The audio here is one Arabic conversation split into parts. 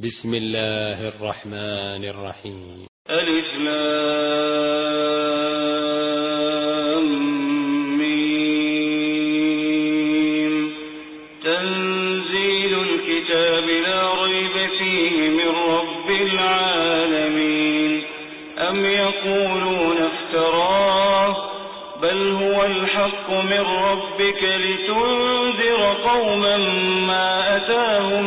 بسم الله الرحمن الرحيم. ألف ميم. تنزيل الكتاب لا ريب فيه من رب العالمين. أم يقولون افتراه؟ بل هو الحق من ربك لتنذر قوما ما أتاهم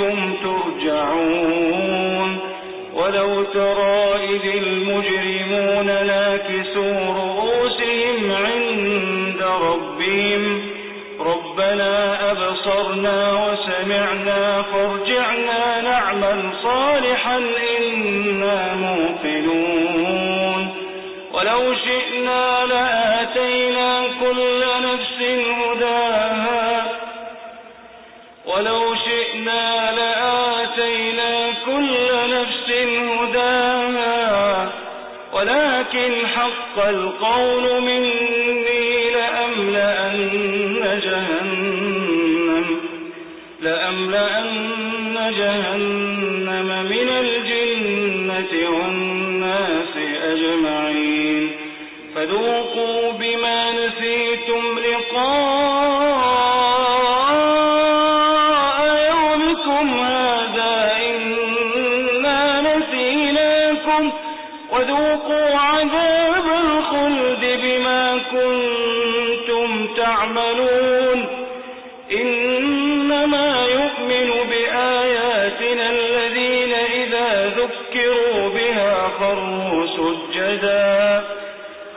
ربكم ترجعون. ولو ترى إذ المجرمون ناكسوا رؤوسهم عند ربهم ربنا أبصرنا وسمعنا القول مني لأملأن جهنم لأملأن جهنم من الجنة والناس أجمعين. فذوقوا بما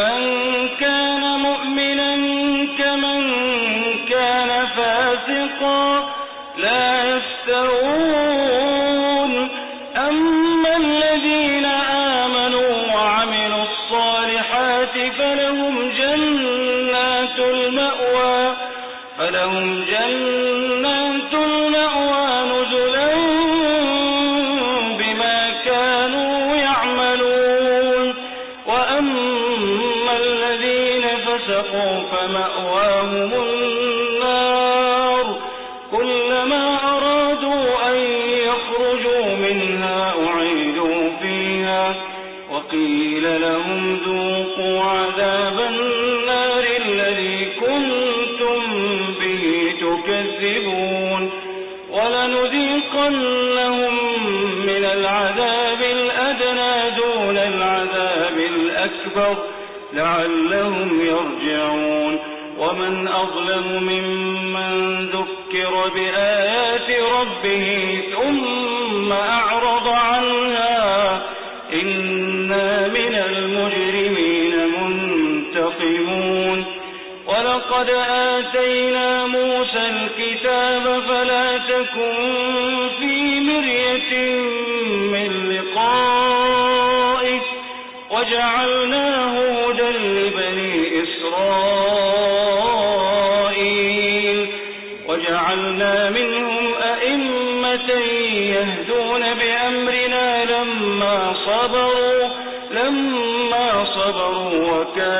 أفمن كان مؤمنا كمن كان فاسقا. لا يستوون. أما الذين آمنوا وعملوا الصالحات فلهم جنات المأوى. فلهم جنات المأوى. يكذبون ولنذيقنهم من العذاب الأدنى دون العذاب الأكبر لعلهم يرجعون ومن أظلم ممن ذكر بآيات ربه ثم أعرض ولقد آتينا موسى الكتاب فلا تكن في مرية من لقائه وجعلناه هدى لبني إسرائيل وجعلنا منهم أئمة يهدون بأمرنا لما صبروا لما صبروا وكانوا